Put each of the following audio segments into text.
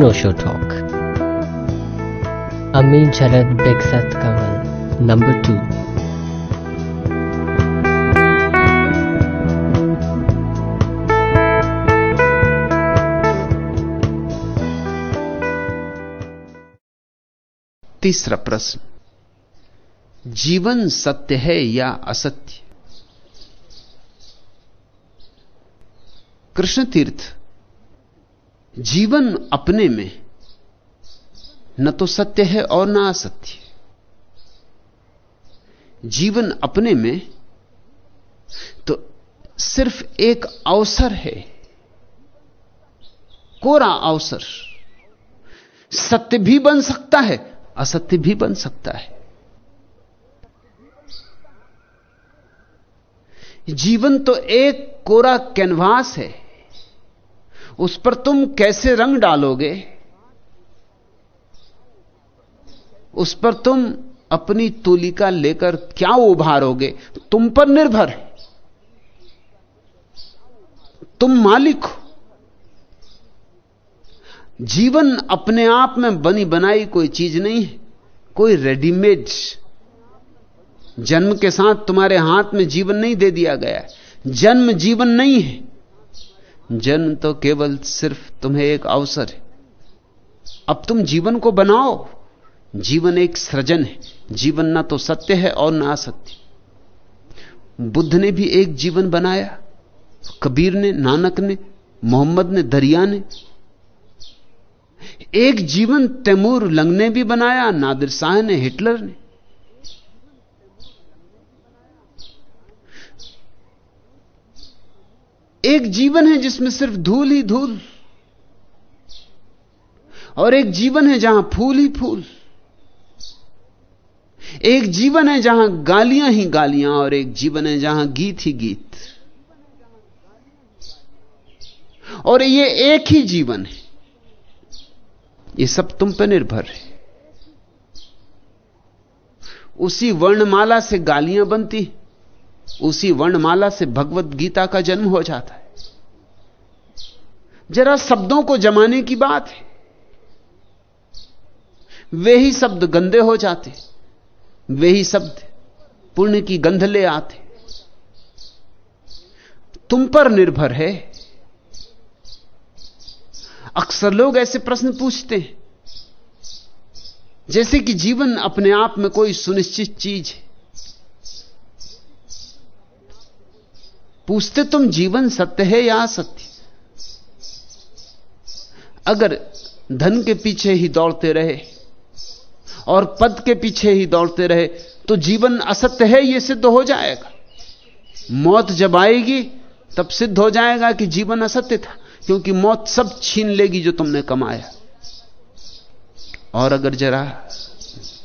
No show talk अमी झलद बिकसत कमल number two तीसरा प्रश्न. जीवन सत्य है या असत्य? कृष्ण तीर्थ जीवन अपने में न तो सत्य है और न असत्य। जीवन अपने में तो सिर्फ़ एक अवसर है, कोरा अवसर। सत्य भी बन सकता है, असत्य भी बन सकता है। जीवन तो एक कोरा कैनवास है। उस पर तुम कैसे रंग डालोगे? उस पर तुम अपनी तुलिका लेकर क्या उभारोगे? तुम पर निर्भर है। तुम मालिक हो। जीवन अपने आप में बनी बनाई कोई चीज़ नहीं है। कोई रेडीमेड। जन्म के साथ तुम्हारे हाथ में जीवन नहीं दे दिया गया जन्म जीवन नहीं है। जन्म तो केवल सिर्फ़ तुम्हें एक अवसर है। अब तुम जीवन को बनाओ। जीवन एक सृजन है। जीवन ना तो सत्य है और ना असत्य। बुद्ध ने भी एक जीवन बनाया। कबीर ने, नानक ने, मोहम्मद ने, दरिया ने। एक जीवन तैमूर लंग ने भी बनाया। नादिर शाह ने, हिटलर ने। एक जीवन है जिसमें सिर्फ़ धूल ही धूल, और एक जीवन है जहाँ फूल ही फूल, एक जीवन है जहाँ गालियाँ ही गालियाँ, और एक जीवन है जहाँ गीत ही गीत। और ये एक ही जीवन है। ये सब तुम पर निर्भर है। उसी वर्णमाला से गालियाँ बनती उसी वर्णमाला से भगवत गीता का जन्म हो जाता है। जरा शब्दों को जमाने की बात है। वे ही शब्द गंदे हो जाते वे ही शब्द पुण्य की गंध ले आते तुम पर निर्भर है। अक्सर लोग ऐसे प्रश्न पूछते हैं। जैसे कि जीवन अपने आप में कोई सुनिश्चित चीज़ है। पूछते तुम जीवन सत्य है या असत्य? अगर धन के पीछे ही दौड़ते रहे और पद के पीछे ही दौड़ते रहे तो जीवन असत्य है यह सिद्ध हो जाएगा। मौत जब आएगी, तब सिद्ध हो जाएगा कि जीवन असत्य था, क्योंकि मौत सब छीन लेगी जो तुमने कमाया। और अगर जरा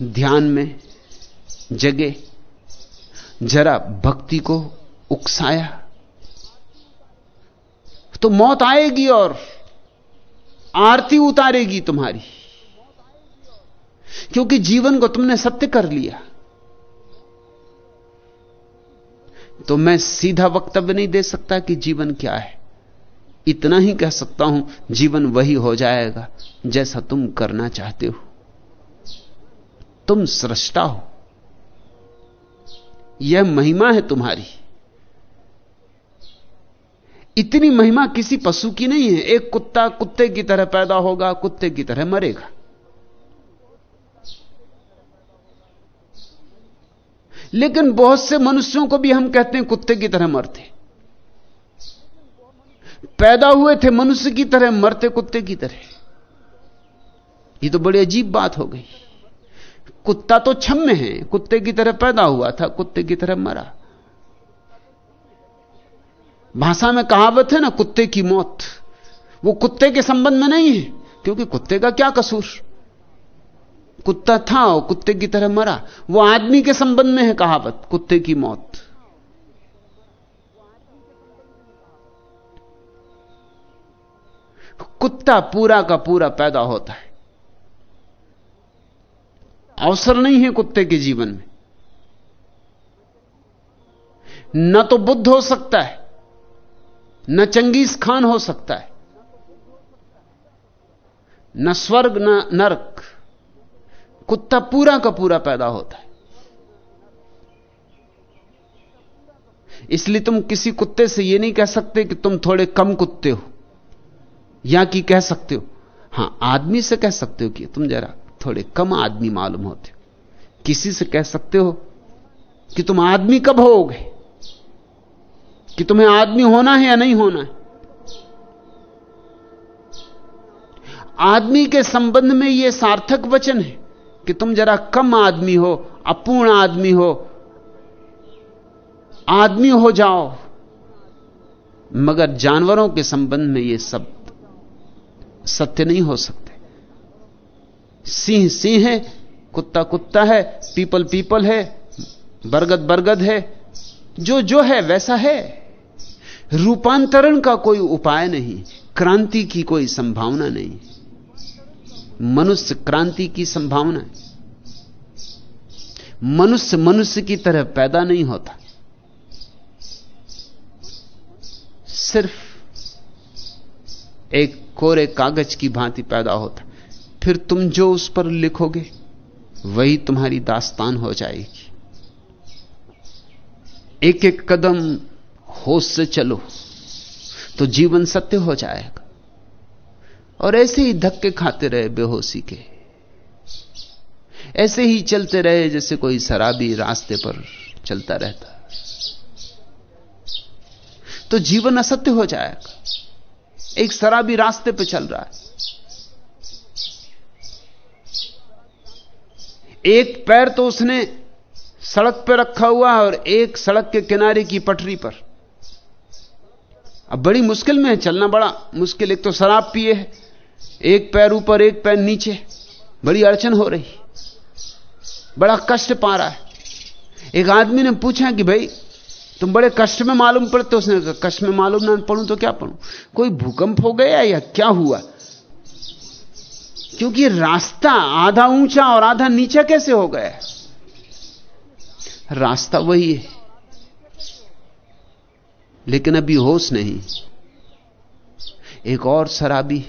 ध्यान में जगे, जरा भक्ति को उकसाया तो मौत आएगी और आरती उतारेगी तुम्हारी। क्योंकि जीवन को तुमने सत्य कर लिया। तो मैं सीधा वक्तव्य नहीं दे सकता कि जीवन क्या है। इतना ही कह सकता हूँ, जीवन वही हो जाएगा जैसा तुम करना चाहते हो। तुम सृष्टा हो। यह महिमा है तुम्हारी। इतनी महिमा किसी पशु की नहीं है। एक कुत्ता कुत्ते की तरह पैदा होगा, कुत्ते की तरह मरेगा। लेकिन बहुत से मनुष्यों को भी हम कहते हैं कुत्ते की तरह मरते। पैदा हुए थे मनुष्य की तरह, मरते कुत्ते की तरह। ये तो बड़ी अजीब बात हो गई। कुत्ता तो छम्य है, कुत्ते की तरह पैदा हुआ था, कुत्ते की तरह मरा। भाषा में कहावत है ना, कुत्ते की मौत। वो कुत्ते के संबंध में नहीं है, क्योंकि कुत्ते का क्या कसूर? कुत्ता था और कुत्ते की तरह मरा। वो आदमी के संबंध में है कहावत, कुत्ते की मौत। कुत्ता पूरा का पूरा पैदा होता है। अवसर नहीं है कुत्ते के जीवन में। न तो बुद्ध हो सकता है न चंगेज खान हो सकता है, न स्वर्ग, न नरक, कुत्ता पूरा का पूरा पैदा होता है। इसलिए तुम किसी कुत्ते से यह नहीं कह सकते कि तुम थोड़े कम कुत्ते हो, या कि कह सकते हो, हाँ, आदमी से कह सकते हो कि तुम जरा थोड़े कम आदमी मालूम होते हो। किसी से कह सकते हो कि तुम आदमी कब होगे? कि तुम्हें आदमी होना है या नहीं होना है? आदमी के संबंध में यह सार्थक वचन है कि तुम जरा कम आदमी हो, अपूर्ण आदमी हो। आदमी हो जाओ, मगर जानवरों के संबंध में यह सब सत्य नहीं हो सकते। सिंह सिंह है, कुत्ता कुत्ता है, पीपल पीपल है, बरगद बरगद है, जो जो है वैसा है। रूपांतरण का कोई उपाय नहीं, क्रांति की कोई संभावना नहीं। मनुष्य क्रांति की संभावना है। मनुष्य मनुष्य की तरह पैदा नहीं होता। सिर्फ़ एक कोरे कागज़ की भांति पैदा होता। फिर तुम जो उस पर लिखोगे, वही तुम्हारी दास्तान हो जाएगी। एक एक कदम होश से चलो तो जीवन सत्य हो जाएगा। और ऐसे ही धक्के खाते रहे बेहोशी के। ऐसे ही चलते रहे जैसे कोई शराबी रास्ते पर चलता रहता। तो जीवन असत्य हो जाएगा। एक शराबी रास्ते पर चल रहा है। एक पैर तो उसने सड़क पर रखा हुआ है और एक सड़क के किनारे की पटरी पर। अब बड़ी मुश्किल में है, चलना बड़ा मुश्किल। एक तो शराब पिए है, एक पैर ऊपर, एक पैर नीचे। बड़ी अड़चन हो रही। बड़ा कष्ट पा रहा है। एक आदमी ने पूछा कि भाई, तुम बड़े कष्ट में मालूम पड़ते हो? उसने कहा, कष्ट में मालूम ना पढ़ूं तो क्या पढ़ूं? कोई भूकंप हो गया या क्या हुआ? क्योंकि रास्ता आधा ऊँचा और आधा नीचा कैसे हो गया? रास्ता वही है। लेकिन अभी होश नहीं। एक और शराबी,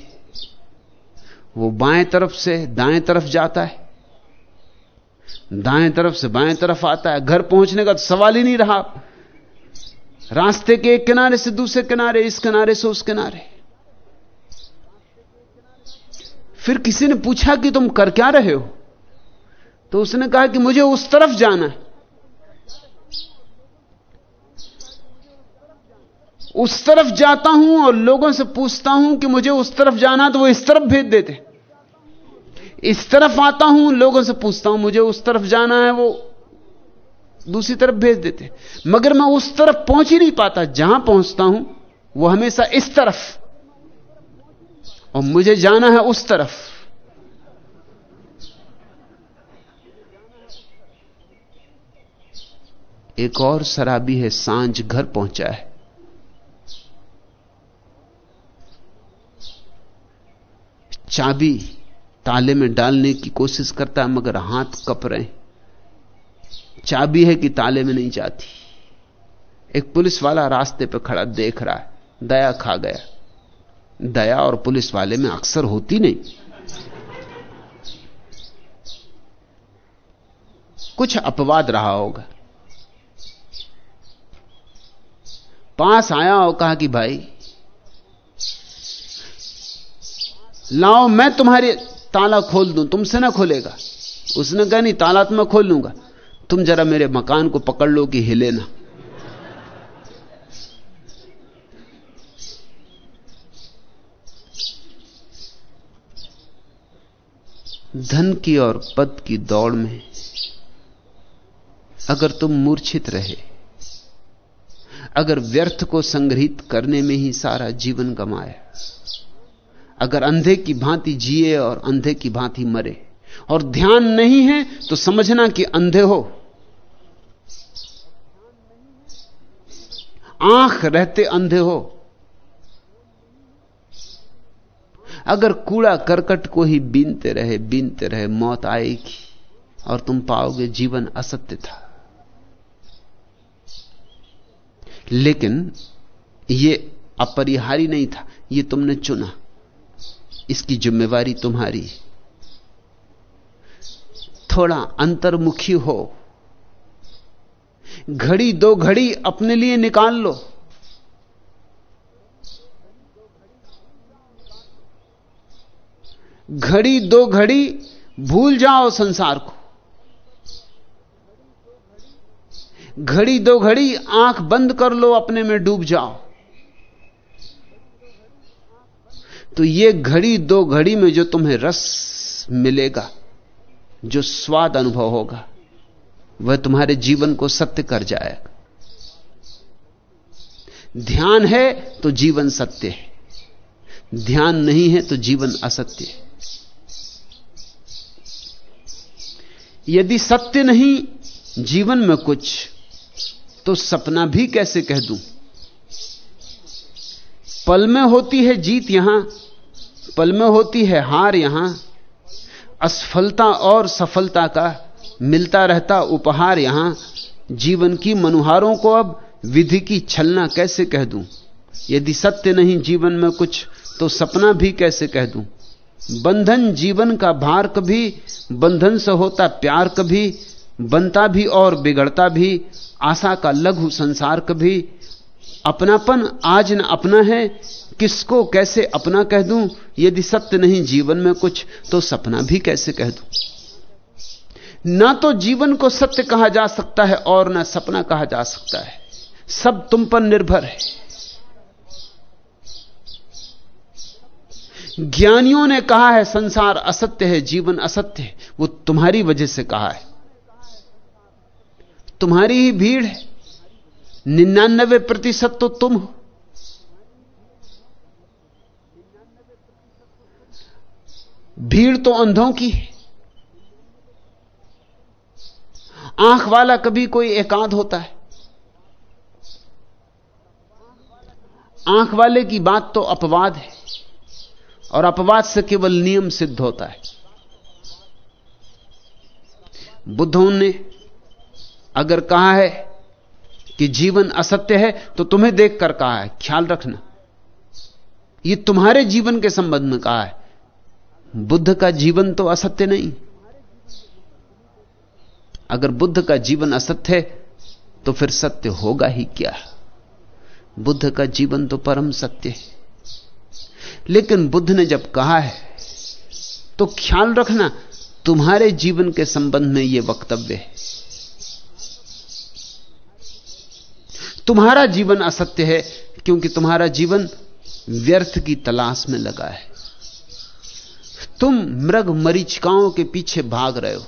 वो बाएँ तरफ़ से दाएँ तरफ़ जाता है। दाएँ तरफ़ से बाएँ तरफ़ आता है। घर पहुँचने का तो सवाल ही नहीं रहा। रास्ते के एक किनारे से दूसरे किनारे, इस किनारे से उस किनारे। फिर किसी ने पूछा कि तुम कर क्या रहे हो? तो उसने कहा कि मुझे उस तरफ़ जाना है। उस तरफ़ जाता हूँ और लोगों से पूछता हूँ कि मुझे उस तरफ़ जाना तो वो इस तरफ़ भेज देते इस तरफ़ आता हूँ, लोगों से पूछता हूँ, मुझे उस तरफ़ जाना है, वो दूसरी तरफ़ भेज देते मगर मैं उस तरफ़ पहुँच ही नहीं पाता। जहाँ पहुँचता हूँ, वो हमेशा इस तरफ़। और मुझे जाना है उस तरफ़। एक और शराबी है, साँझ घर पहुँचा है। चाबी ताले में डालने की कोशिश करता है, मगर हाथ कप रहे चाबी है कि ताले में नहीं जाती। एक पुलिस वाला रास्ते पर खड़ा देख रहा है, दया खा गया। दया और पुलिस वाले में अक्सर होती नहीं। कुछ अपवाद रहा होगा। पास आया और कहा कि भाई लाओ, मैं तुम्हारे ताला खोल दूँ, तुमसे ना खोलेगा। उसने कहा, नहीं, ताला तो मैं खोल लूँगा। तुम जरा मेरे मकान को पकड़ लो कि हिले ना। धन की और पद की दौड़ में, अगर तुम मूर्छित रहे, अगर व्यर्थ को संग्रहित करने में ही सारा जीवन गमाया अगर अंधे की भांति जिए और अंधे की भांति मरे, और ध्यान नहीं है तो समझना कि अंधे हो। आँख रहते अंधे हो। अगर कूड़ा करकट को ही बीनते रहे बीनते रहे, मौत आएगी, और तुम पाओगे जीवन असत्य था। लेकिन यह अपरिहारी नहीं था यह तुमने चुना। इसकी जिम्मेवारी तुम्हारी। थोड़ा अंतर्मुखी हो। घड़ी दो घड़ी अपने लिए निकाल लो। घड़ी दो घड़ी भूल जाओ संसार को। घड़ी दो घड़ी आँख बंद कर लो, अपने में डूब जाओ। तो ये घड़ी दो घड़ी में जो तुम्हें रस मिलेगा, जो स्वाद अनुभव होगा, वह तुम्हारे जीवन को सत्य कर जाएगा। ध्यान है तो जीवन सत्य है। ध्यान नहीं है तो जीवन असत्य है। यदि सत्य नहीं जीवन में कुछ तो सपना भी कैसे कह दूँ? पल में होती है जीत यहाँ पल में होती है हार यहाँ। असफलता और सफलता का मिलता रहता उपहार यहाँ। जीवन की मनुहारों को अब विधि की छलना कैसे कह दूँ? यदि सत्य नहीं जीवन में कुछ तो सपना भी कैसे कह दूँ? बंधन जीवन का भार कभी, बंधन से होता प्यार कभी, बनता भी और बिगड़ता भी, आशा का लघु संसार कभी। अपनापन आज न अपना है किसको कैसे अपना कह दूँ? यदि सत्य नहीं जीवन में कुछ तो सपना भी कैसे कह दूँ? ना तो जीवन को सत्य कहा जा सकता है और ना सपना कहा जा सकता है। सब तुम पर निर्भर है। ज्ञानियों ने कहा है, संसार असत्य है, जीवन असत्य है। वो तुम्हारी वजह से कहा है। तुम्हारी ही भीड़ है। निन्यानबे प्रतिशत तो तुम हो। भीड़ तो अंधों की है। आँख वाला कभी कोई एकांत होता है। आँख वाले की बात तो अपवाद है, और अपवाद से केवल नियम सिद्ध होता है। बुद्धों ने अगर कहा है कि जीवन असत्य है तो तुम्हें देखकर कहा है, ख्याल रखना। यह तुम्हारे जीवन के संबंध में कहा है। बुद्ध का जीवन तो असत्य नहीं। अगर बुद्ध का जीवन असत्य है तो फिर सत्य होगा ही क्या? बुद्ध का जीवन तो परम सत्य है। लेकिन बुद्ध ने जब कहा है तो ख्याल रखना, तुम्हारे जीवन के संबंध में यह वक्तव्य है। तुम्हारा जीवन असत्य है, क्योंकि तुम्हारा जीवन व्यर्थ की तलाश में लगा है। तुम मृग मरीचिकाओं के पीछे भाग रहे हो।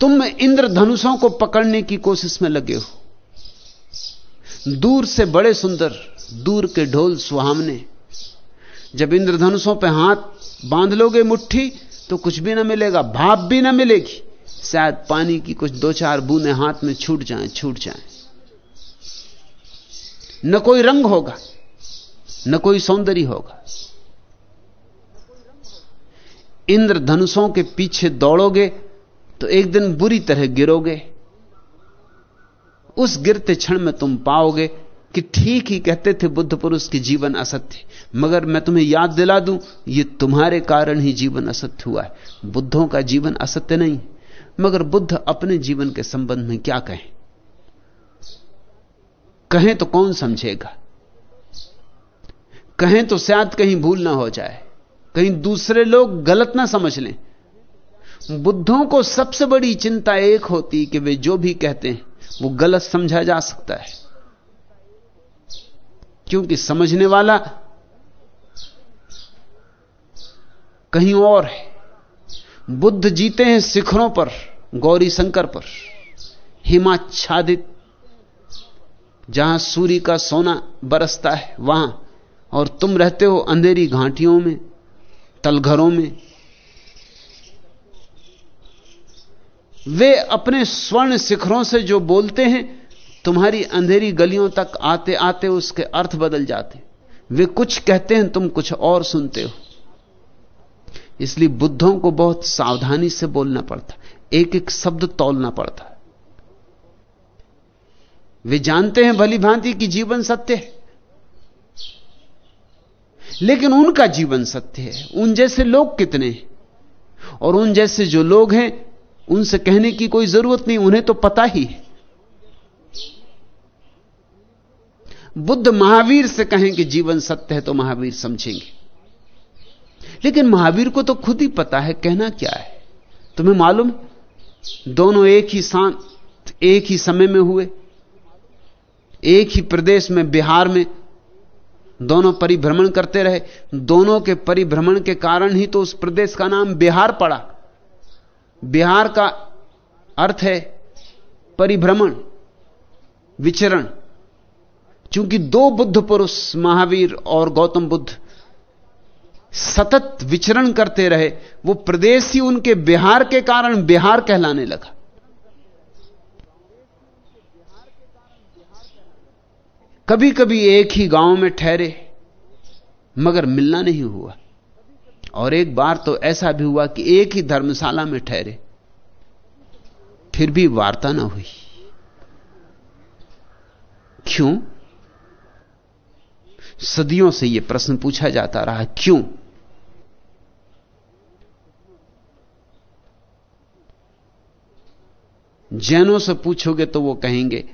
तुम इंद्रधनुषों को पकड़ने की कोशिश में लगे हो। दूर से बड़े सुंदर, दूर के ढोल सुहावने। जब इंद्रधनुषों पे हाथ बाँध लोगे मुट्ठी तो कुछ भी ना मिलेगा, भाप भी ना मिलेगी। शायद पानी की कुछ दो चार बूंदे हाथ में छूट जाएँ छूट जाएँ। न कोई रंग होगा, न कोई सौंदर्य होगा। इंद्रधनुषों के पीछे दौड़ोगे तो एक दिन बुरी तरह गिरोगे। उस गिरते क्षण में तुम पाओगे कि ठीक ही कहते थे बुद्ध पुरुष की जीवन असत्य मगर मैं तुम्हें याद दिला दूँ, ये तुम्हारे कारण ही जीवन असत्य हुआ है। बुद्धों का जीवन असत्य नहीं मगर बुद्ध अपने जीवन के संबंध में क्या कहें? कहें तो कौन समझेगा? कहें तो शायद कहीं भूल ना हो जाए। कहीं दूसरे लोग गलत ना समझ लें। बुद्धों को सबसे बड़ी चिंता एक होती कि वे जो भी कहते हैं, वो गलत समझा जा सकता है। क्योंकि समझने वाला कहीं और है। बुद्ध जीते हैं शिखरों पर, गौरी शंकर पर, हिमाच्छादित। जहाँ सूर्य का सोना बरसता है, वहाँ। और तुम रहते हो अंधेरी घाटियों में। तलघरों में। वे अपने स्वर्ण शिखरों से जो बोलते हैं, तुम्हारी अंधेरी गलियों तक आते आते उसके अर्थ बदल जाते वे कुछ कहते हैं, तुम कुछ और सुनते हो। इसलिए बुद्धों को बहुत सावधानी से बोलना पड़ता एक एक शब्द तोलना पड़ता वे जानते हैं भली भांति कि जीवन सत्य है। लेकिन उनका जीवन सत्य है। उन जैसे लोग कितने और उन जैसे जो लोग हैं, उनसे कहने की कोई ज़रूरत नहीं, उन्हें तो पता ही है। बुद्ध महावीर से कहें कि जीवन सत्य है तो महावीर समझेंगे। लेकिन महावीर को तो खुद ही पता है, कहना क्या है? तुम्हें मालूम? दोनों एक ही शांत एक ही समय में हुए। एक ही प्रदेश में, बिहार में दोनों परिभ्रमण करते रहे। दोनों के परिभ्रमण के कारण ही तो उस प्रदेश का नाम बिहार पड़ा। बिहार का अर्थ है परिभ्रमण, विचरण। क्योंकि दो बुद्ध पुरुष, महावीर और गौतम बुद्ध, सतत विचरण करते रहे, वो प्रदेश ही उनके बिहार के कारण बिहार कहलाने लगा। कभी कभी एक ही गाँव में ठहरे, मगर मिलना नहीं हुआ। और एक बार तो ऐसा भी हुआ कि एक ही धर्मशाला में ठहरे, फिर भी वार्ता ना हुई। क्यों? सदियों से यह प्रश्न पूछा जाता रहा, क्यों? जैनों से पूछोगे तो वो कहेंगे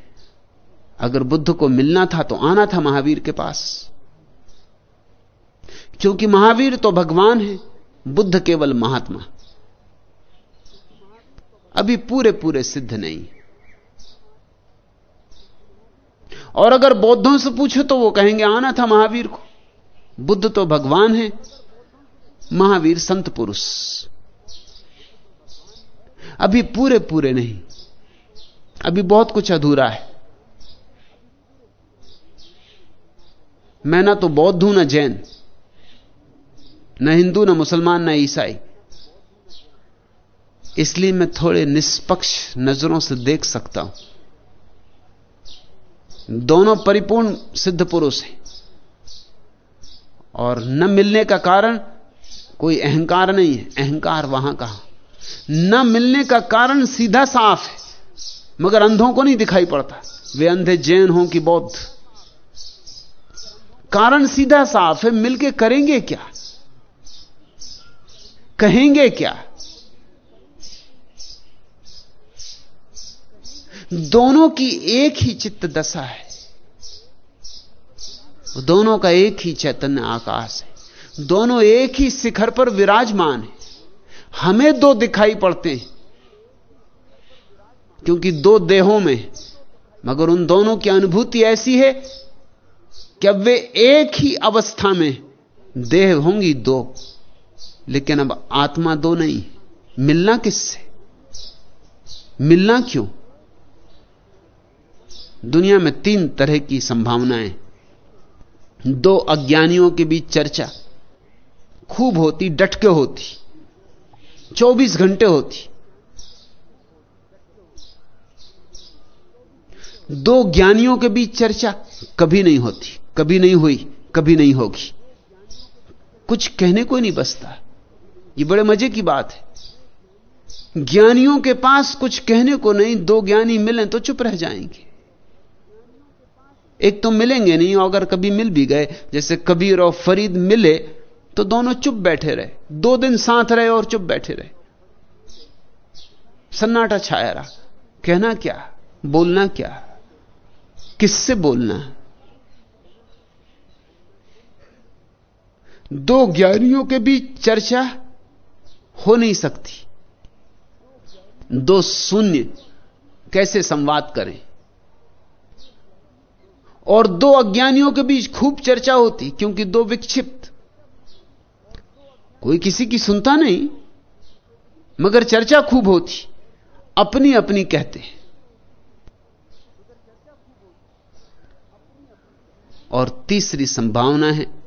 अगर बुद्ध को मिलना था तो आना था महावीर के पास। क्योंकि महावीर तो भगवान है, बुद्ध केवल महात्मा। अभी पूरे पूरे सिद्ध नहीं। और अगर बौद्धों से पूछो तो वो कहेंगे, आना था महावीर को। बुद्ध तो भगवान है, महावीर संत पुरुष। अभी पूरे पूरे नहीं। अभी बहुत कुछ अधूरा है। मैं ना तो बौद्ध हूँ, ना जैन। न हिंदू, ना मुसलमान, ना ईसाई। इसलिए मैं थोड़े निष्पक्ष नज़रों से देख सकता हूँ। दोनों परिपूर्ण सिद्ध पुरुष हैं। और न मिलने का कारण कोई अहंकार नहीं है। अहंकार वहाँ कहा। न मिलने का कारण सीधा साफ़ है, मगर अंधों को नहीं दिखाई पड़ता। वे अंधे जैन हों कि बौद्ध। कारण सीधा साफ़ है, मिलके करेंगे क्या? कहेंगे क्या? दोनों की एक ही चित्त दशा है। दोनों का एक ही चैतन्य आकाश है। दोनों एक ही शिखर पर विराजमान है। हमें दो दिखाई पड़ते हैं, क्योंकि दो देहों में, मगर उन दोनों की अनुभूति ऐसी है कि अब वे एक ही अवस्था में देह होंगी दो, लेकिन अब आत्मा दो नहीं। मिलना किससे? मिलना क्यों? दुनिया में तीन तरह की संभावनाएँ। दो अज्ञानियों के बीच चर्चा। खूब होती, डटके होती। 24 घंटे होती। दो ज्ञानियों के बीच चर्चा कभी नहीं होती। कभी नहीं हुई, कभी नहीं होगी। कुछ कहने को नहीं बसता। ये बड़े मज़े की बात है। ज्ञानियों के पास कुछ कहने को नहीं, दो ज्ञानी मिलें तो चुप रह जाएँगे। एक तो मिलेंगे नहीं, अगर कभी मिल भी गए, जैसे कबीर और फरीद मिले तो दोनों चुप बैठे रहे। दो दिन साथ रहे और चुप बैठे रहे। सन्नाटा छाया रहा। कहना क्या? बोलना क्या? किससे बोलना? दो ज्ञानियों के बीच चर्चा हो नहीं सकती। दो शून्य कैसे संवाद करें? और दो अज्ञानियों के बीच खूब चर्चा होती, क्योंकि दो विक्षिप्त। कोई किसी की सुनता नहीं, मगर चर्चा खूब होती अपनी अपनी कहते और तीसरी संभावना है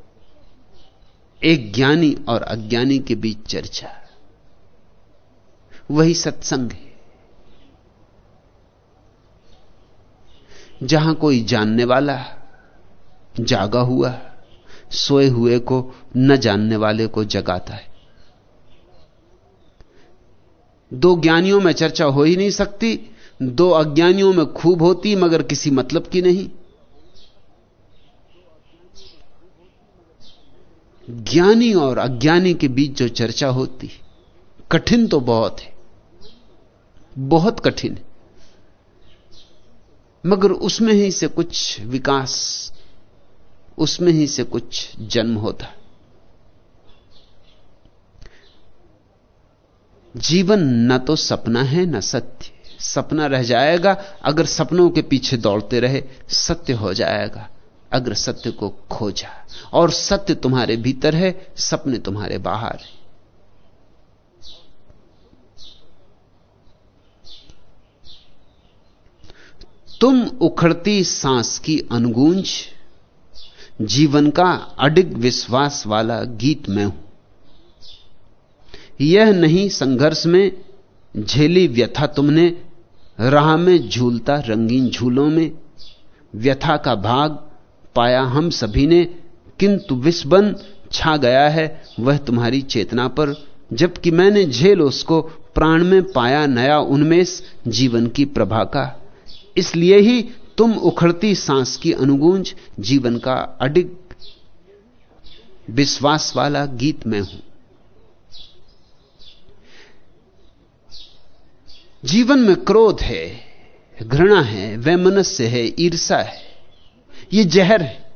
एक ज्ञानी और अज्ञानी के बीच चर्चा। वही सत्संग है। जहाँ कोई जानने वाला, जागा हुआ, सोए हुए को, न जानने वाले को जगाता है। दो ज्ञानियों में चर्चा हो ही नहीं सकती, दो अज्ञानियों में खूब होती, मगर किसी मतलब की नहीं। ज्ञानी और अज्ञानी के बीच जो चर्चा होती कठिन तो बहुत है, बहुत कठिन है। मगर उसमें ही से कुछ विकास, उसमें ही से कुछ जन्म होता। जीवन न तो सपना है, न सत्य। सपना रह जाएगा, अगर सपनों के पीछे दौड़ते रहे, सत्य हो जाएगा। अगर सत्य को खोजा। और सत्य तुम्हारे भीतर है, सपने तुम्हारे बाहर है। तुम उखड़ती सांस की अनुगूंज, जीवन का अडिग विश्वास वाला गीत मैं हूँ। यह नहीं संघर्ष में झेली व्यथा तुमने, राह में झूलता रंगीन झूलों में, व्यथा का भाग पाया हम सभी ने, किंतु विस्बन छा गया है वह तुम्हारी चेतना पर, जबकि मैंने झेल उसको प्राण में पाया नया उन्मेष जीवन की प्रभा का। इसलिए ही तुम उखड़ती सांस की अनुगूंज जीवन का अडिग विश्वास वाला गीत में हूँ। जीवन में क्रोध है, घृणा है, वैमनस्य है ईर्षा है। ये जहर है।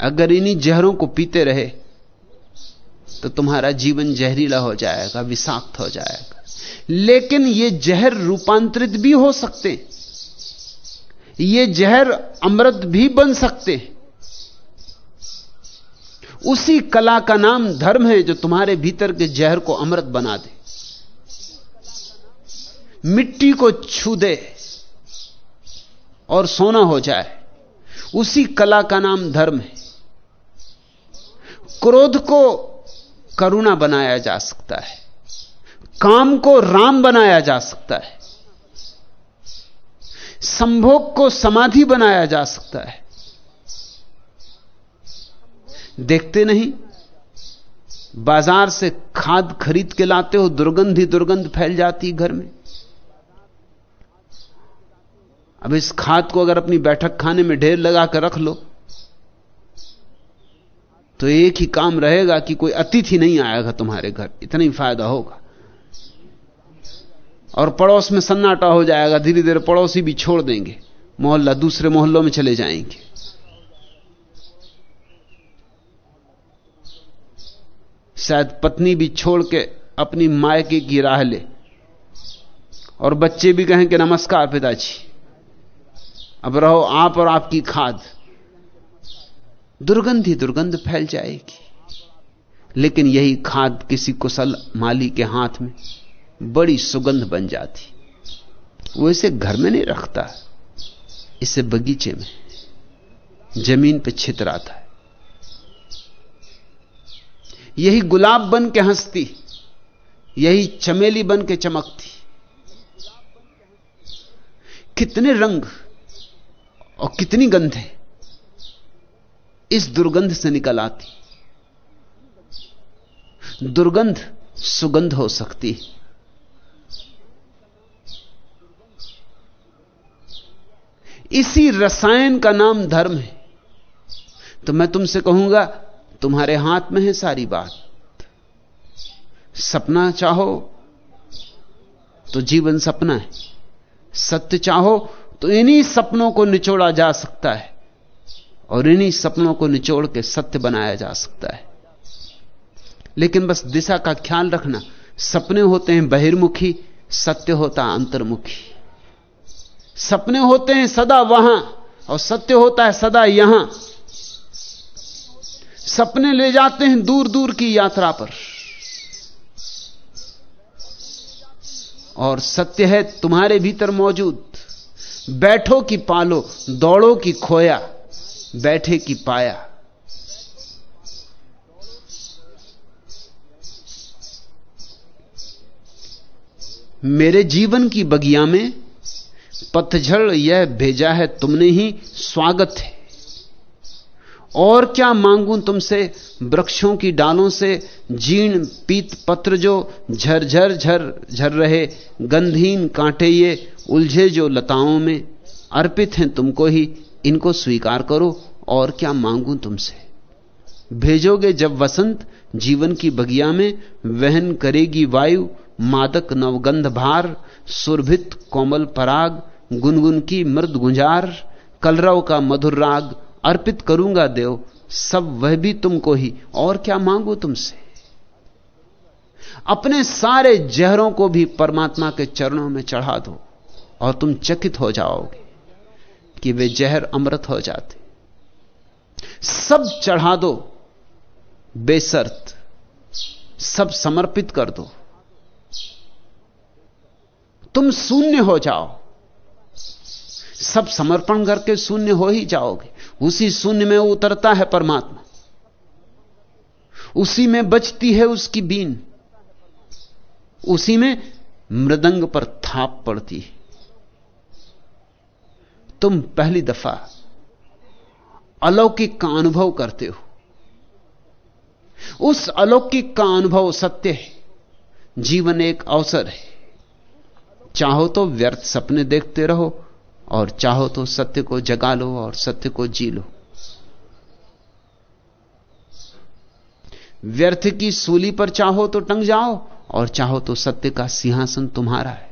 अगर इन्हीं जहरों को पीते रहे तो तुम्हारा जीवन जहरीला हो जाएगा, विषाक्त हो जाएगा। लेकिन ये जहर रूपांतरित भी हो सकते ये जहर अमृत भी बन सकते उसी कला का नाम धर्म है जो तुम्हारे भीतर के जहर को अमृत बना दे, मिट्टी को छू दे। और सोना हो जाए। उसी कला का नाम धर्म है। क्रोध को करुणा बनाया जा सकता है। काम को राम बनाया जा सकता है। संभोग को समाधि बनाया जा सकता है। देखते नहीं? बाज़ार से खाद खरीद के लाते हो, दुर्गंध ही दुर्गंध फैल जाती घर में। अब इस खाद को अगर अपनी बैठक खाने में ढेर लगा कर रख लो तो एक ही काम रहेगा कि कोई अतिथि नहीं आएगा तुम्हारे घर। इतना ही फ़ायदा होगा। और पड़ोस में सन्नाटा हो जाएगा, धीरे धीरे पड़ोसी भी छोड़ देंगे। मोहल्ला दूसरे मोहल्लों में चले जाएँगे। शायद पत्नी भी छोड़ के अपनी मायके की राह ले। और बच्चे भी कहें कि नमस्कार पिताजी। अब रहो आप और आपकी खाद। दुर्गंध ही दुर्गंध फैल जाएगी। लेकिन यही खाद किसी कुशल माली के हाथ में बड़ी सुगंध बन जाती। वो इसे घर में नहीं रखता, इसे बगीचे में, ज़मीन पे छितराता है। यही गुलाब बन के हंसती, यही चमेली बन के चमकती। कितने रंग और कितनी गंध है। इस दुर्गंध से निकल आती। दुर्गंध सुगंध हो सकती है। इसी रसायन का नाम धर्म है। तो मैं तुमसे कहूँगा, तुम्हारे हाथ में है सारी बात। सपना चाहो तो जीवन सपना है। सत्य चाहो तो इन्हीं सपनों को निचोड़ा जा सकता है और इन्हीं सपनों को निचोड़ के सत्य बनाया जा सकता है। लेकिन बस दिशा का ख्याल रखना, सपने होते हैं बहिर्मुखी, सत्य होता अंतर्मुखी। सपने होते हैं सदा वहाँ और सत्य होता है सदा यहाँ। सपने ले जाते हैं दूर दूर की यात्रा पर। और सत्य है तुम्हारे भीतर मौजूद। बैठो कि पालो, दौड़ो कि खोया, बैठे कि पाया। मेरे जीवन की बगिया में पतझड़ यह भेजा है, तुमने ही स्वागत है। और क्या मांगूं तुमसे? वृक्षों की डालों से जीर्ण पीत पत्र जो झरझर झर झर रहे, गंधहीन कांटे ये उलझे जो लताओं में। अर्पित हैं तुमको ही, इनको स्वीकार करो, और क्या मांगू तुमसे? भेजोगे जब वसंत, जीवन की बगिया में, वहन करेगी वायु, मादक नवगंध भार, सुरभित कोमल पराग, गुनगुन की मृद गुंजार, कलरव का मधुर राग अर्पित करूँगा देव, सब वह भी तुमको ही, और क्या मांगू तुमसे? अपने सारे जहरों को भी परमात्मा के चरणों में चढ़ा दो, और तुम चकित हो जाओगे कि वे जहर अमृत हो जाते। सब चढ़ा दो, बेसर्त, सब समर्पित कर दो। तुम शून्य हो जाओ, सब समर्पण करके शून्य हो ही जाओगे। उसी शून्य में उतरता है परमात्मा। उसी में बचती है उसकी बीन उसी में मृदंग पर थाप पड़ती है। तुम पहली दफ़ा अलौकिक का अनुभव करते हो। उस अलौकिक का अनुभव सत्य है। जीवन एक अवसर है। चाहो तो व्यर्थ सपने देखते रहो। और चाहो तो सत्य को जगा लो और सत्य को जी लो। व्यर्थ की सूली पर चाहो तो टंग जाओ और चाहो तो सत्य का सिंहासन तुम्हारा है।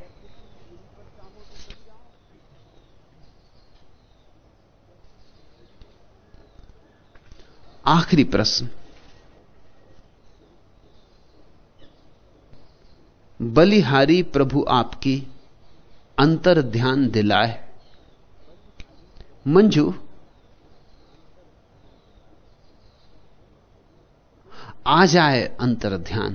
आखिरी प्रश्न। बलिहारी प्रभु आपकी अंतर ध्यान दिलाए। मंजू। आ जाए अंतर ध्यान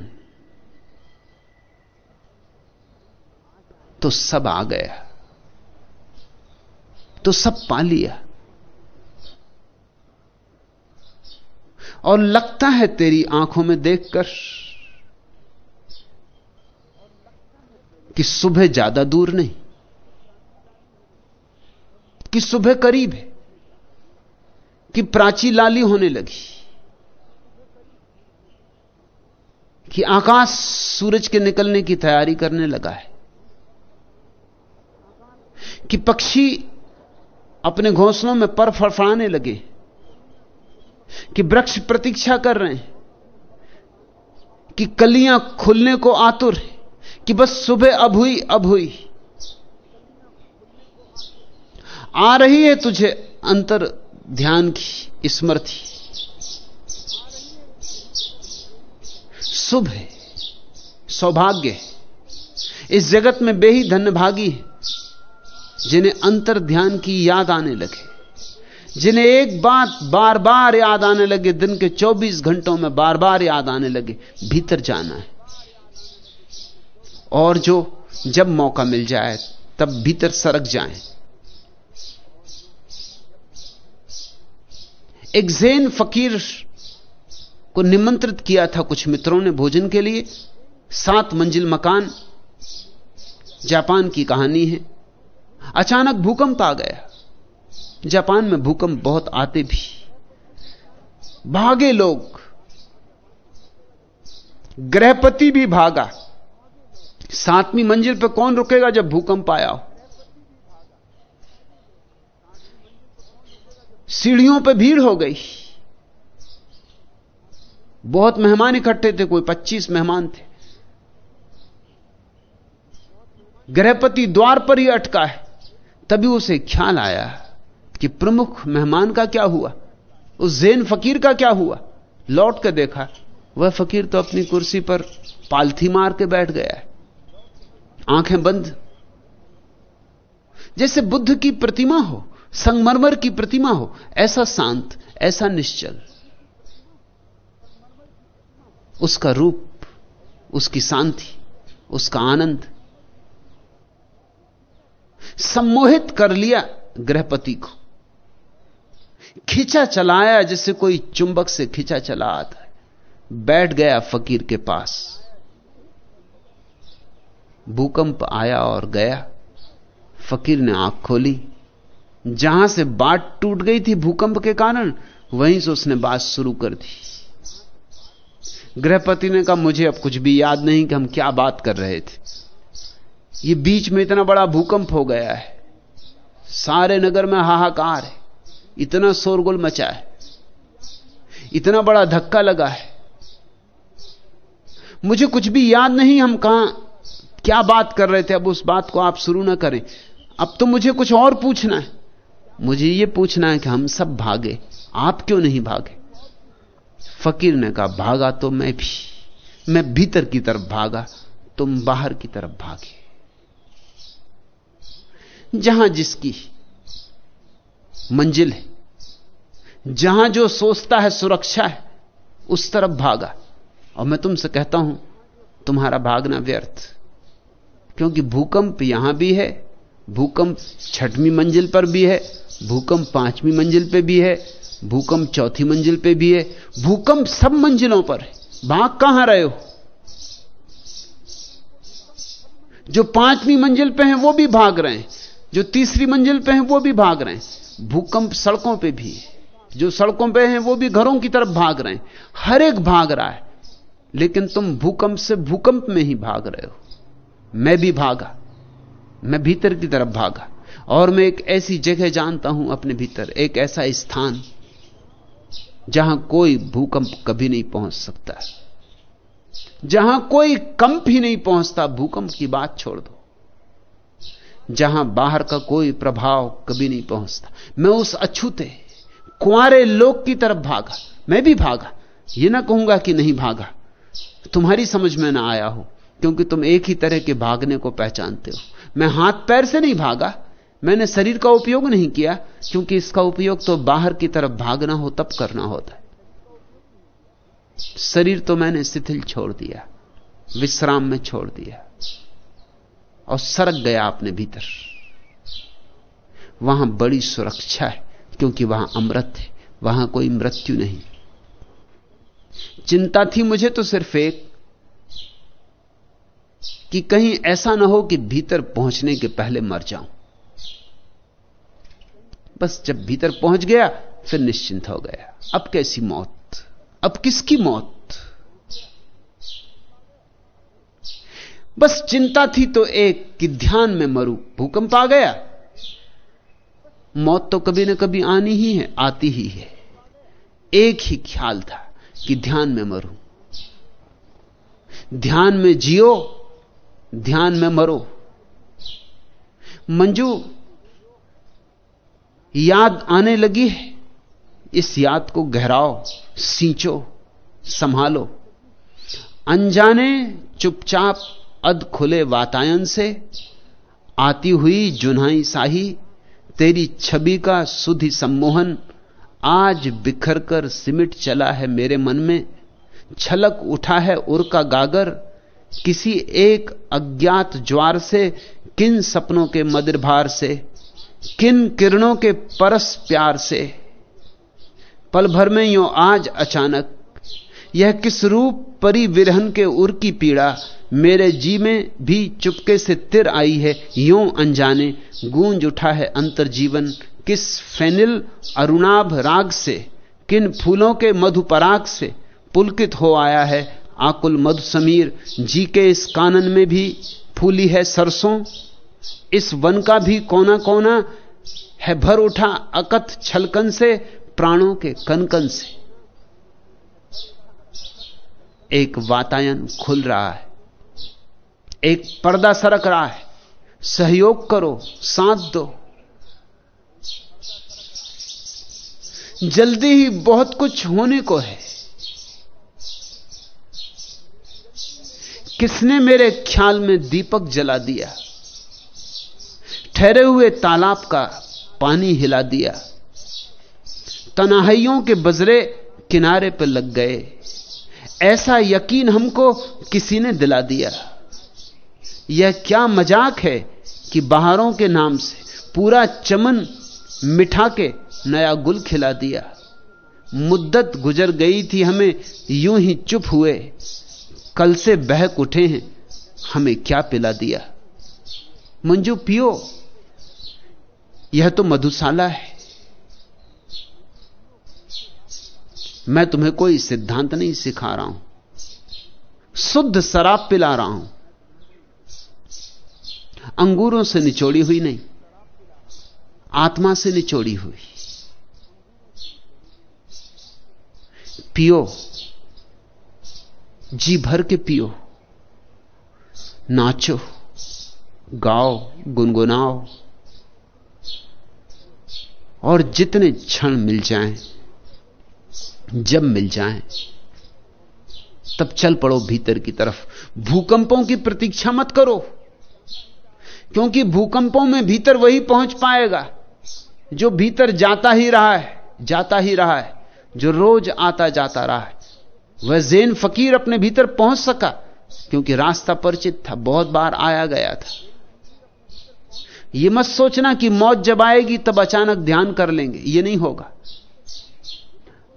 तो सब आ गया। तो सब पा लिया। और लगता है तेरी आँखों में देखकर कि सुबह ज़्यादा दूर नहीं। कि सुबह करीब है, कि प्राची लाली होने लगी, कि आकाश सूरज के निकलने की तैयारी करने लगा है, कि पक्षी अपने घोंसलों में पर फड़फड़ाने लगे, कि वृक्ष प्रतीक्षा कर रहे हैं, कि कलियाँ खुलने को आतुर है, कि बस सुबह अब हुई अब हुई। आ रही है तुझे अंतर ध्यान की, स्मृति। शुभ है, सौभाग्य है। इस जगत में बेही धन्यभागी है, जिन्हें अंतर ध्यान की याद आने लगे। जिन्हें एक बात बार बार याद आने लगे, दिन के 24 घंटों में बार बार याद आने लगे, भीतर जाना है। और जो जब मौका मिल जाए, तब भीतर सरक जाएँ। एक जैन फकीर को निमंत्रित किया था कुछ मित्रों ने भोजन के लिए। सात मंजिल मकान, जापान की कहानी है। अचानक भूकंप आ गया। जापान में भूकंप बहुत आते भी। भागे लोग। गृहपति भी भागा। सातवीं मंजिल पर कौन रुकेगा जब भूकंप आया हो? सीढ़ियों पर भीड़ हो गई। बहुत मेहमान इकट्ठे थे, कोई 25 मेहमान थे। गृहपति द्वार पर ही अटका है। तभी उसे ख्याल आया कि प्रमुख मेहमान का क्या हुआ? उस जैन फकीर का क्या हुआ? लौट कर देखा, वह फकीर तो अपनी कुर्सी पर पालथी मार के बैठ गया है। आँखें बंद। जैसे बुद्ध की प्रतिमा हो संगमरमर की प्रतिमा हो, ऐसा शांत, ऐसा निश्चल। उसका रूप, उसकी शांति, उसका आनंद। सम्मोहित कर लिया गृहपति को। खिंचा चलाया जैसे कोई चुंबक से खिंचा चला आता है। बैठ गया फकीर के पास। भूकंप आया और गया। फकीर ने आँख खोली। जहाँ से बात टूट गई थी भूकंप के कारण, वहीं से उसने बात शुरू कर दी। गृहपति ने कहा, मुझे अब कुछ भी याद नहीं कि हम क्या बात कर रहे थे। ये बीच में इतना बड़ा भूकंप हो गया है। सारे नगर में हाहाकार है। इतना शोरगुल मचा है। इतना बड़ा धक्का लगा है। मुझे कुछ भी याद नहीं, हम कहाँ, क्या बात कर रहे थे। अब उस बात को आप शुरू ना करें। अब तो मुझे कुछ और पूछना है। मुझे यह पूछना है कि हम सब भागे। आप क्यों नहीं भागे? फकीर ने कहा, भागा तो मैं भी। मैं भीतर की तरफ़ भागा, तुम बाहर की तरफ़ भागे। जहाँ जिसकी मंजिल है, जहाँ जो सोचता है सुरक्षा है, उस तरफ़ भागा। और मैं तुमसे कहता हूँ, तुम्हारा भागना व्यर्थ। क्योंकि भूकंप यहाँ भी है, भूकंप छठवीं मंजिल पर भी है भूकंप पांचवी मंजिल पे भी है, भूकंप चौथी मंजिल पे भी है। भूकंप सब मंजिलों पर है। भाग कहाँ रहे हो? जो पांचवी मंजिल पे हैं वो भी भाग रहे हैं। जो तीसरी मंजिल पे हैं वो भी भाग रहे हैं। भूकंप सड़कों पे भी है। जो सड़कों पे हैं वो भी घरों की तरफ़ भाग रहे हैं। हर एक भाग रहा है। लेकिन तुम भूकंप से भूकंप में ही भाग रहे हो। मैं भी भागा। मैं भीतर की तरफ़ भागा। और मैं एक ऐसी जगह जानता हूँ अपने भीतर, एक ऐसा स्थान, जहाँ कोई भूकंप कभी नहीं पहुँच सकता जहाँ कोई कंप ही नहीं पहुँचता, भूकंप की बात छोड़ दो। जहाँ बाहर का कोई प्रभाव कभी नहीं पहुँचता। मैं उस अछूते कुआरे लोक की तरफ़ भागा। मैं भी भागा। यह ना कहूँगा कि नहीं भागा। तुम्हारी समझ में ना आया हो, क्योंकि तुम एक ही तरह के भागने को पहचानते हो। मैं हाथ पैर से नहीं भागा मैंने शरीर का उपयोग नहीं किया, क्योंकि इसका उपयोग तो बाहर की तरफ़ भागना हो, तब करना होता है। शरीर तो मैंने शिथिल छोड़ दिया, विश्राम में छोड़ दिया, और सरक गया अपने भीतर। वहाँ बड़ी सुरक्षा है, क्योंकि वहाँ अमृत है, वहाँ कोई मृत्यु नहीं। चिंता थी मुझे तो सिर्फ़ एक, कि कहीं ऐसा ना हो कि भीतर पहुँचने के पहले मर जाऊँ। बस जब भीतर पहुँच गया, फिर निश्चिंत हो गया। अब कैसी मौत? अब किसकी मौत? बस चिंता थी तो एक कि ध्यान में मरू भूकंप आ गया। मौत तो कभी ना कभी आनी ही है, आती ही है। एक ही ख्याल था कि ध्यान में मरू। ध्यान में जियो, ध्यान में मरो। मंजू याद आने लगी है। इस याद को गहराओ, सींचो, संभालो। अनजाने चुपचाप अध खुले वातायन से आती हुई जुनाई साही, तेरी छवि का सुधि सम्मोहन आज बिखर कर सिमट चला है मेरे मन में। छलक उठा है उर का गागर, किसी एक अज्ञात ज्वार से, किन सपनों के मदिर भार से? किन किरणों के परस प्यार से? पल भर में यो आज अचानक, यह किस रूप परी विरहन के उर की पीड़ा? मेरे जी में भी चुपके से तिर आई है, यों अनजाने गूंज उठा है अंतर जीवन किस फेनिल अरुणाभ राग से, किन फूलों के मधुपराग से पुलकित हो आया है आकुल मधु समीर जी के इस कानन में भी फूली है सरसों? इस वन का भी कोना कोना है भर उठा अकथ छलकन से, प्राणों के कनकन से। एक वातायन खुल रहा है। एक पर्दा सरक रहा है। सहयोग करो, साथ दो। जल्दी ही बहुत कुछ होने को है। किसने मेरे ख्याल में दीपक जला दिया? ठहरे हुए तालाब का पानी हिला दिया। तनाहियों के बजरे किनारे पर लग गए। ऐसा यकीन हमको किसी ने दिला दिया। यह क्या मज़ाक है कि बाहरों के नाम से पूरा चमन मिठा के नया गुल खिला दिया। मुद्दत गुजर गई थी हमें, यूँ ही चुप हुए। कल से बहक उठे हैं, हमें क्या पिला दिया? मंजू पियो। यह तो मधुशाला है। मैं तुम्हें कोई सिद्धांत नहीं सिखा रहा हूँ। शुद्ध शराब पिला रहा हूँ। अंगूरों से निचोड़ी हुई नहीं, आत्मा से निचोड़ी हुई। पियो, जी भर के पियो। नाचो, गाओ, गुनगुनाओ। और जितने क्षण मिल जाएँ, जब मिल जाएँ, तब चल पड़ो भीतर की तरफ़। भूकंपों की प्रतीक्षा मत करो, क्योंकि भूकंपों में भीतर वही पहुँच पाएगा, जो भीतर जाता ही रहा है, जाता ही रहा है, जो रोज आता जाता रहा है। वह जैन फकीर अपने भीतर पहुँच सका, क्योंकि रास्ता परिचित था, बहुत बार आया गया था। यह मत सोचना कि मौत जब आएगी, तब अचानक ध्यान कर लेंगे। यह नहीं होगा।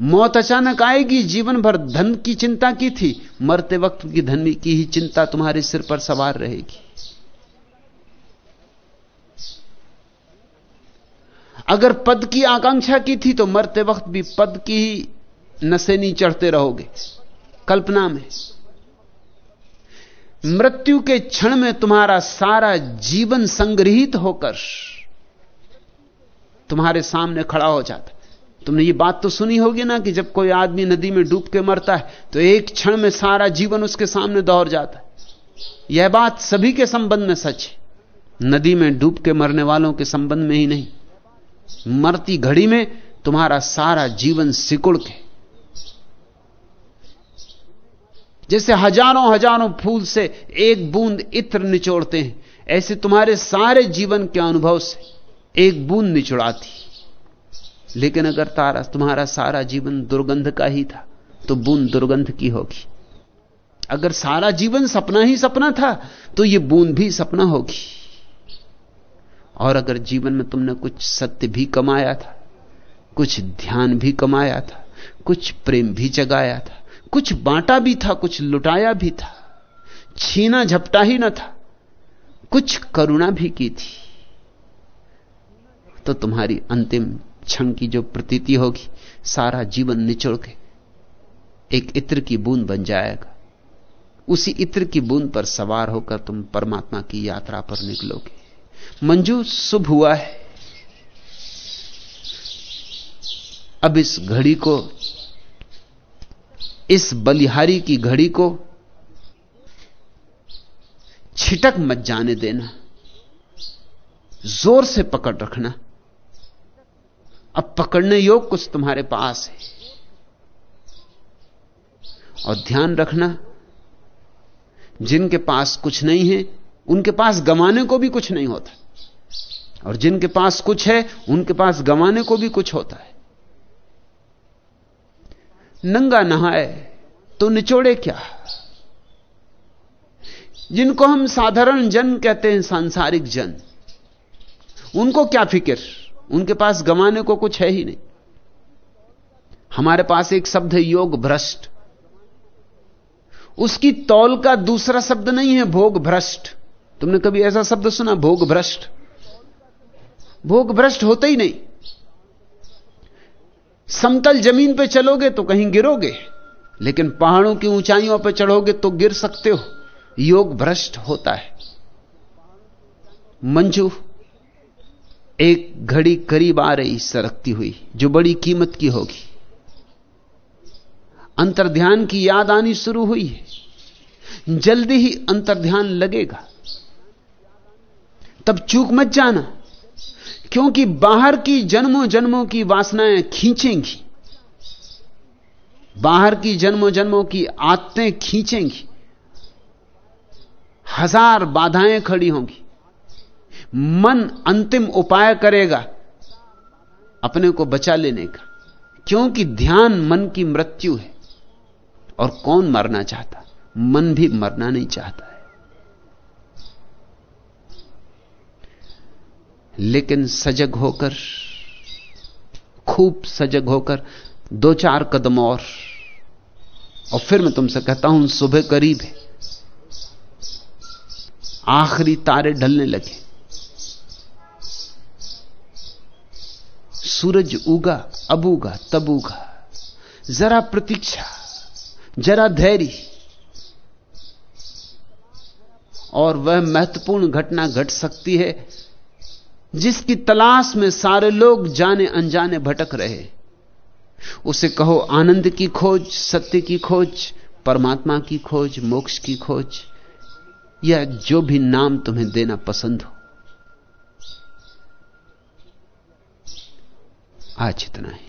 मौत अचानक आएगी, जीवन भर धन की चिंता की थी, मरते वक्त की धन की ही चिंता तुम्हारे सिर पर सवार रहेगी। अगर पद की आकांक्षा की थी तो मरते वक्त भी पद की ही नशे नहीं चढ़ते रहोगे। कल्पना में। मृत्यु के क्षण में तुम्हारा सारा जीवन संग्रहित होकर तुम्हारे सामने खड़ा हो जाता तुमने ये बात तो सुनी होगी ना कि जब कोई आदमी नदी में डूब के मरता है तो एक क्षण में सारा जीवन उसके सामने दौड़ जाता है। यह बात सभी के संबंध में सच है। नदी में डूब के मरने वालों के संबंध में ही नहीं। मरती घड़ी में तुम्हारा सारा जीवन सिकुड़ के जैसे हज़ारों हज़ारों फूल से एक बूंद इत्र निचोड़ते हैं, ऐसे तुम्हारे सारे जीवन के अनुभव से एक बूंद निचोड़ाती। लेकिन अगर तारा, तुम्हारा सारा जीवन दुर्गंध का ही था तो बूंद दुर्गंध की होगी। अगर सारा जीवन सपना ही सपना था तो यह बूंद भी सपना होगी। और अगर जीवन में तुमने कुछ सत्य भी कमाया था, कुछ ध्यान भी कमाया था, कुछ प्रेम भी जगाया था कुछ बांटा भी था, कुछ लुटाया भी था। छीना झपटा ही न था। कुछ करुणा भी की थी। तो तुम्हारी अंतिम क्षण की जो प्रतीति होगी, सारा जीवन निचोड़ के एक इत्र की बूंद बन जाएगा। उसी इत्र की बूंद पर सवार होकर तुम परमात्मा की यात्रा पर निकलोगे। मंजू, शुभ हुआ है। अब इस घड़ी को इस बलिहारी की घड़ी को छिटक मत जाने देना। ज़ोर से पकड़ रखना। अब पकड़ने योग कुछ तुम्हारे पास है। और ध्यान रखना, जिनके पास कुछ नहीं है, उनके पास गमाने को भी कुछ नहीं होता। और जिनके पास कुछ है, उनके पास गंवाने को भी कुछ होता है। नंगा नहाए तो निचोड़े क्या? जिनको हम साधारण जन कहते हैं, सांसारिक जन, उनको क्या फ़िक्र? उनके पास गंवाने को कुछ है ही नहीं। हमारे पास एक शब्द है, योग भ्रष्ट। उसकी तौल का दूसरा शब्द नहीं है, भोग भ्रष्ट। तुमने कभी ऐसा शब्द सुना, भोग भ्रष्ट? भोग भ्रष्ट होते ही नहीं। समतल ज़मीन पर चलोगे तो कहीं गिरोगे, लेकिन पहाड़ों की ऊंचाइयों पर चढ़ोगे तो गिर सकते हो। योग भ्रष्ट होता है। मंजू, एक घड़ी करीब आ रही सरकती हुई, जो बड़ी कीमत की होगी। अंतर्ध्यान की याद आनी शुरू हुई है। जल्दी ही अंतर्ध्यान लगेगा। तब चूक मत जाना। क्योंकि बाहर की जन्मों जन्मों की वासनाएँ खींचेंगी। बाहर की जन्मों जन्मों की आदतें खींचेंगी। हज़ार बाधाएँ खड़ी होंगी। मन अंतिम उपाय करेगा अपने को बचा लेने का, क्योंकि ध्यान मन की मृत्यु है। और कौन मरना चाहता? मन भी मरना नहीं चाहता। लेकिन सजग होकर, खूब सजग होकर, दो चार कदम और। और फिर मैं तुमसे कहता हूँ, सुबह करीब है। आखिरी तारे ढलने लगे। सूरज उगा, अब उगा, तब उगा। जरा प्रतीक्षा, जरा धैर्य। और वह महत्वपूर्ण घटना घट सकती है जिसकी तलाश में सारे लोग जाने अनजाने भटक रहे। उसे कहो, आनंद की खोज, सत्य की खोज, परमात्मा की खोज, मोक्ष की खोज, या जो भी नाम तुम्हें देना पसंद हो। आज इतना है।